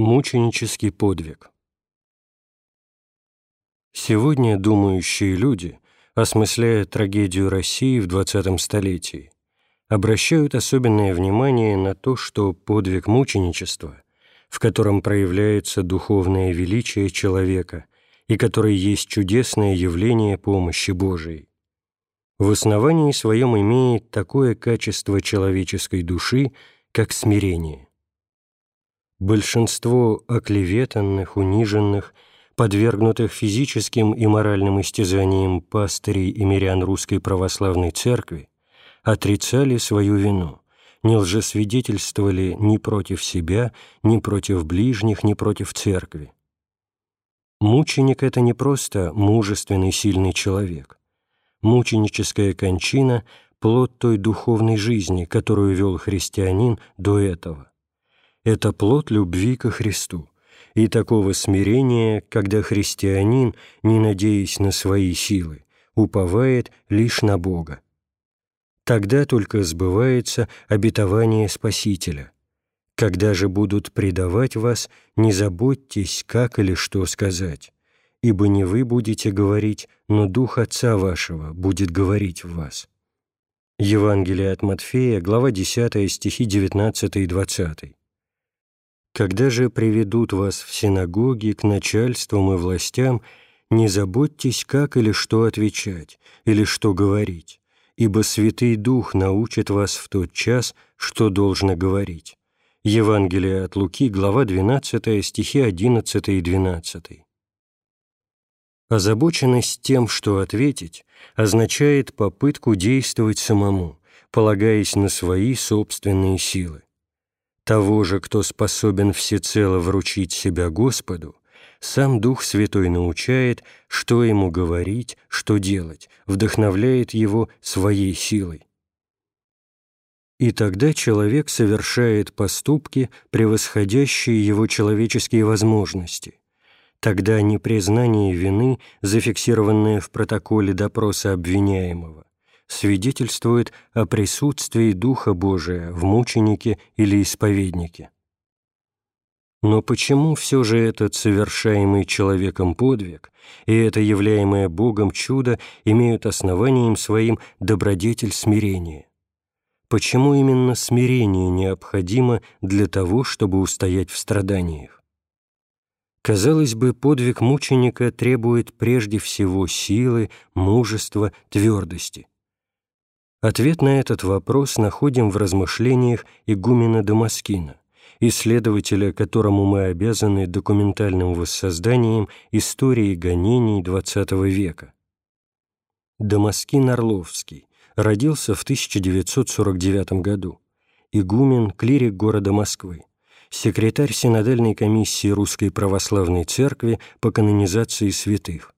Мученический подвиг Сегодня думающие люди, осмысляя трагедию России в XX столетии, обращают особенное внимание на то, что подвиг мученичества, в котором проявляется духовное величие человека и который есть чудесное явление помощи Божией, в основании своем имеет такое качество человеческой души, как смирение. Большинство оклеветанных, униженных, подвергнутых физическим и моральным истязаниям пастырей и мирян Русской Православной Церкви отрицали свою вину, не лжесвидетельствовали ни против себя, ни против ближних, ни против Церкви. Мученик — это не просто мужественный, сильный человек. Мученическая кончина — плод той духовной жизни, которую вел христианин до этого это плод любви ко Христу и такого смирения, когда христианин, не надеясь на свои силы, уповает лишь на Бога. Тогда только сбывается обетование Спасителя. Когда же будут предавать вас, не заботьтесь, как или что сказать, ибо не вы будете говорить, но Дух Отца вашего будет говорить в вас. Евангелие от Матфея, глава 10, стихи 19 и 20. Когда же приведут вас в синагоги к начальствам и властям, не заботьтесь, как или что отвечать, или что говорить, ибо Святый Дух научит вас в тот час, что должно говорить». Евангелие от Луки, глава 12, стихи 11 и 12. Озабоченность тем, что ответить, означает попытку действовать самому, полагаясь на свои собственные силы. Того же, кто способен всецело вручить себя Господу, сам Дух Святой научает, что ему говорить, что делать, вдохновляет его своей силой. И тогда человек совершает поступки, превосходящие его человеческие возможности. Тогда непризнание вины, зафиксированное в протоколе допроса обвиняемого, свидетельствует о присутствии Духа Божия в мученике или исповеднике. Но почему все же этот совершаемый человеком подвиг и это являемое Богом чудо имеют основанием своим добродетель смирения? Почему именно смирение необходимо для того, чтобы устоять в страданиях? Казалось бы, подвиг мученика требует прежде всего силы, мужества, твердости – Ответ на этот вопрос находим в размышлениях игумена Дамаскина, исследователя, которому мы обязаны документальным воссозданием истории гонений XX века. Дамаскин Орловский родился в 1949 году, игумен, клирик города Москвы, секретарь Синодальной комиссии Русской Православной Церкви по канонизации святых,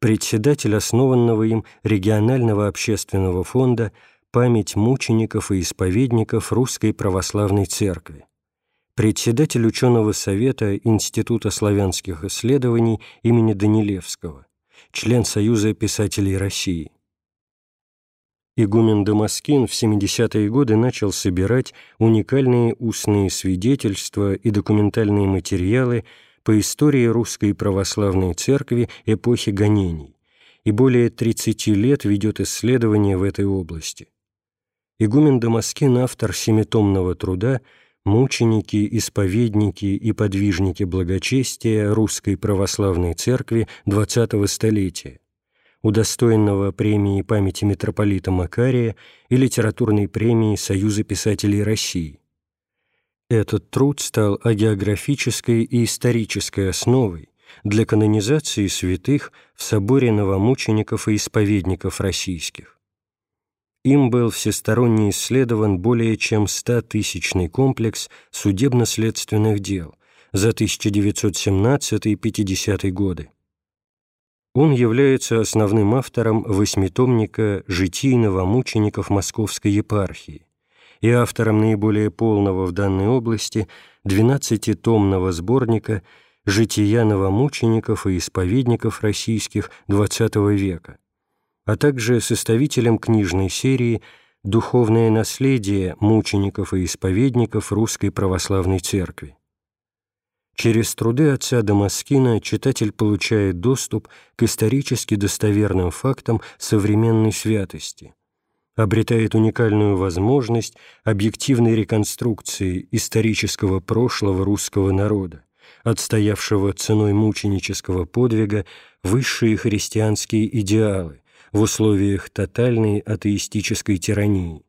председатель основанного им регионального общественного фонда «Память мучеников и исповедников Русской Православной Церкви», председатель ученого совета Института славянских исследований имени Данилевского, член Союза писателей России. Игумен Дамаскин в 70-е годы начал собирать уникальные устные свидетельства и документальные материалы по истории Русской Православной Церкви эпохи гонений и более 30 лет ведет исследования в этой области. Игумен Дамаскин – автор семитомного труда «Мученики, исповедники и подвижники благочестия Русской Православной Церкви XX столетия», удостоенного премии памяти митрополита Макария и литературной премии Союза писателей России. Этот труд стал агеографической и исторической основой для канонизации святых в соборе новомучеников и исповедников российских. Им был всесторонне исследован более чем 100-тысячный комплекс судебно-следственных дел за 1917-50 годы. Он является основным автором восьмитомника «Житий новомучеников Московской епархии», и автором наиболее полного в данной области двенадцатитомного сборника «Жития новомучеников и исповедников российских XX века», а также составителем книжной серии «Духовное наследие мучеников и исповедников Русской Православной Церкви». Через труды отца Дамаскина читатель получает доступ к исторически достоверным фактам современной святости, обретает уникальную возможность объективной реконструкции исторического прошлого русского народа, отстоявшего ценой мученического подвига высшие христианские идеалы в условиях тотальной атеистической тирании.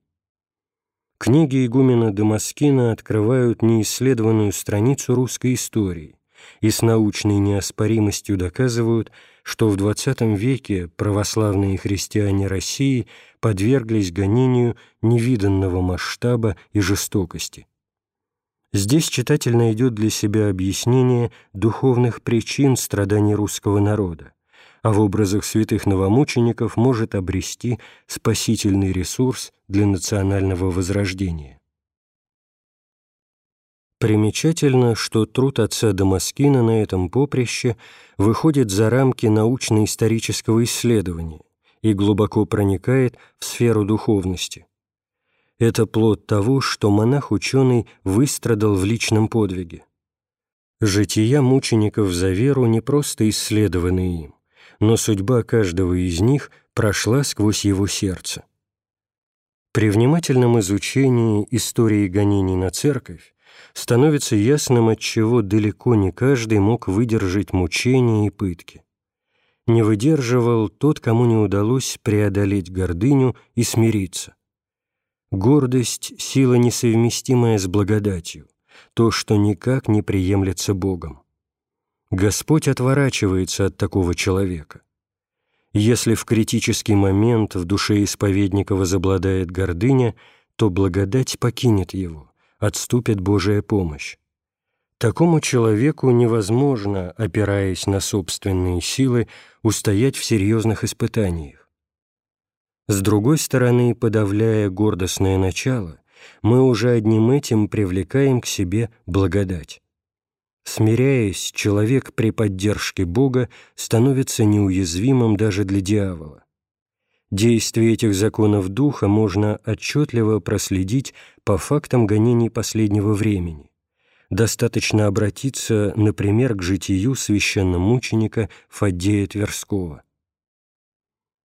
Книги игумена Дамаскина открывают неисследованную страницу русской истории и с научной неоспоримостью доказывают, что в XX веке православные христиане России подверглись гонению невиданного масштаба и жестокости. Здесь читатель найдет для себя объяснение духовных причин страданий русского народа, а в образах святых новомучеников может обрести спасительный ресурс для национального возрождения. Примечательно, что труд отца Дамаскина на этом поприще выходит за рамки научно-исторического исследования и глубоко проникает в сферу духовности. Это плод того, что монах-ученый выстрадал в личном подвиге. Жития мучеников за веру не просто исследованы им, но судьба каждого из них прошла сквозь его сердце. При внимательном изучении истории гонений на церковь становится ясным, отчего далеко не каждый мог выдержать мучения и пытки. Не выдерживал тот, кому не удалось преодолеть гордыню и смириться. Гордость — сила, несовместимая с благодатью, то, что никак не приемлется Богом. Господь отворачивается от такого человека. Если в критический момент в душе исповедника возобладает гордыня, то благодать покинет его, отступит Божия помощь. Такому человеку невозможно, опираясь на собственные силы, устоять в серьезных испытаниях. С другой стороны, подавляя гордостное начало, мы уже одним этим привлекаем к себе благодать. Смиряясь, человек при поддержке Бога становится неуязвимым даже для дьявола. Действие этих законов Духа можно отчетливо проследить по фактам гонений последнего времени. Достаточно обратиться, например, к житию священномученика Фаддея Тверского.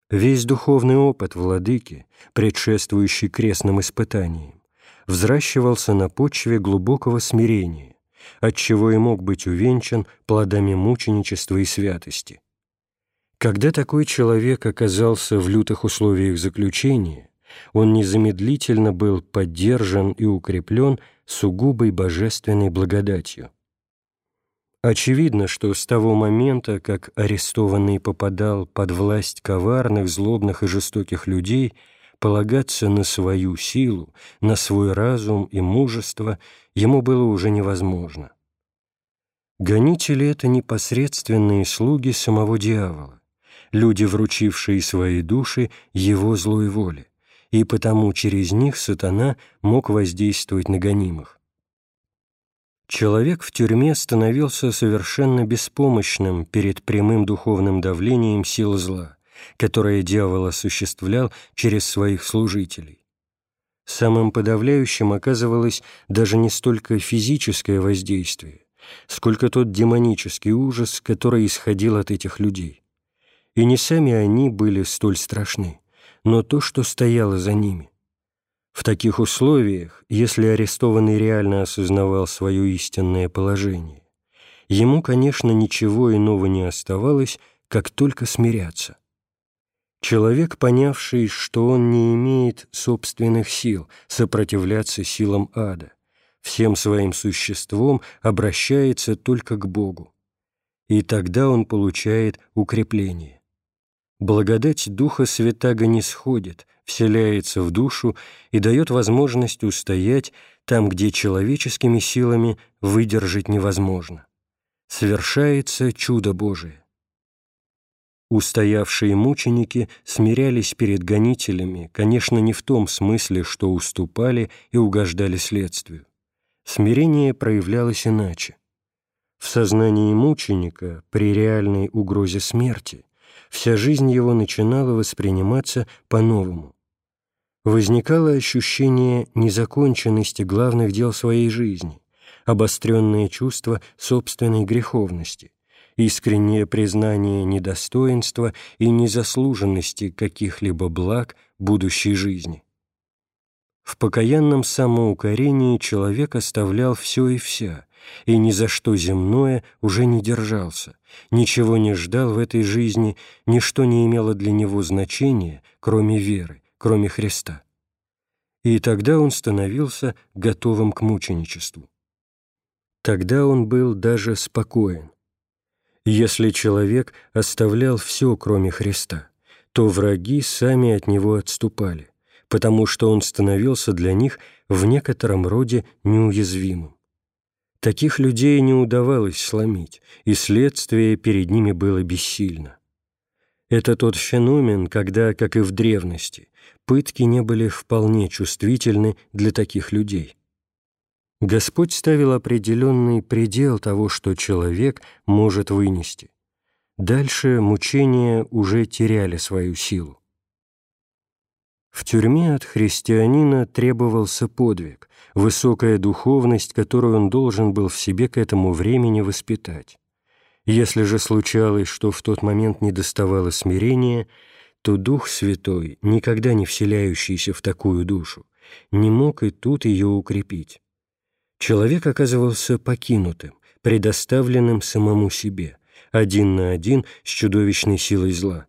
Весь духовный опыт владыки, предшествующий крестным испытаниям, взращивался на почве глубокого смирения, отчего и мог быть увенчан плодами мученичества и святости. Когда такой человек оказался в лютых условиях заключения, он незамедлительно был поддержан и укреплен сугубой божественной благодатью. Очевидно, что с того момента, как арестованный попадал под власть коварных, злобных и жестоких людей – полагаться на свою силу, на свой разум и мужество ему было уже невозможно. Гонители — это непосредственные слуги самого дьявола, люди, вручившие свои души его злой воле, и потому через них сатана мог воздействовать на гонимых. Человек в тюрьме становился совершенно беспомощным перед прямым духовным давлением сил зла, которое дьявол осуществлял через своих служителей. Самым подавляющим оказывалось даже не столько физическое воздействие, сколько тот демонический ужас, который исходил от этих людей. И не сами они были столь страшны, но то, что стояло за ними. В таких условиях, если арестованный реально осознавал свое истинное положение, ему, конечно, ничего иного не оставалось, как только смиряться. Человек, понявший, что он не имеет собственных сил сопротивляться силам ада, всем своим существом обращается только к Богу. И тогда он получает укрепление. Благодать Духа Святаго не сходит, вселяется в душу и дает возможность устоять там, где человеческими силами выдержать невозможно. Совершается чудо Божие. Устоявшие мученики смирялись перед гонителями, конечно, не в том смысле, что уступали и угождали следствию. Смирение проявлялось иначе. В сознании мученика, при реальной угрозе смерти, вся жизнь его начинала восприниматься по-новому. Возникало ощущение незаконченности главных дел своей жизни, обостренное чувство собственной греховности, искреннее признание недостоинства и незаслуженности каких-либо благ будущей жизни. В покаянном самоукорении человек оставлял все и вся, и ни за что земное уже не держался, ничего не ждал в этой жизни, ничто не имело для него значения, кроме веры, кроме Христа. И тогда он становился готовым к мученичеству. Тогда он был даже спокоен. Если человек оставлял все, кроме Христа, то враги сами от него отступали, потому что он становился для них в некотором роде неуязвимым. Таких людей не удавалось сломить, и следствие перед ними было бессильно. Это тот феномен, когда, как и в древности, пытки не были вполне чувствительны для таких людей. Господь ставил определенный предел того, что человек может вынести. Дальше мучения уже теряли свою силу. В тюрьме от христианина требовался подвиг, высокая духовность, которую он должен был в себе к этому времени воспитать. Если же случалось, что в тот момент не доставало смирения, то Дух Святой, никогда не вселяющийся в такую душу, не мог и тут ее укрепить. Человек оказывался покинутым, предоставленным самому себе, один на один с чудовищной силой зла.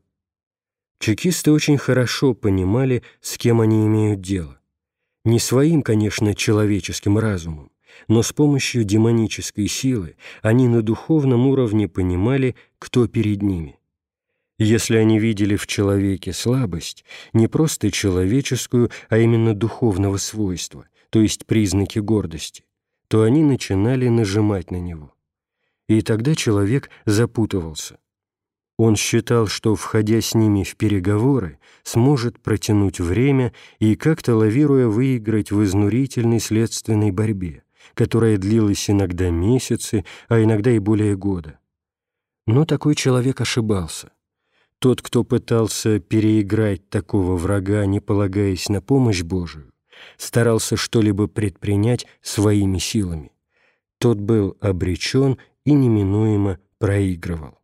Чекисты очень хорошо понимали, с кем они имеют дело. Не своим, конечно, человеческим разумом, но с помощью демонической силы они на духовном уровне понимали, кто перед ними. Если они видели в человеке слабость, не просто человеческую, а именно духовного свойства, то есть признаки гордости, то они начинали нажимать на него. И тогда человек запутывался. Он считал, что, входя с ними в переговоры, сможет протянуть время и, как-то лавируя, выиграть в изнурительной следственной борьбе, которая длилась иногда месяцы, а иногда и более года. Но такой человек ошибался. Тот, кто пытался переиграть такого врага, не полагаясь на помощь Божию, старался что-либо предпринять своими силами. Тот был обречен и неминуемо проигрывал.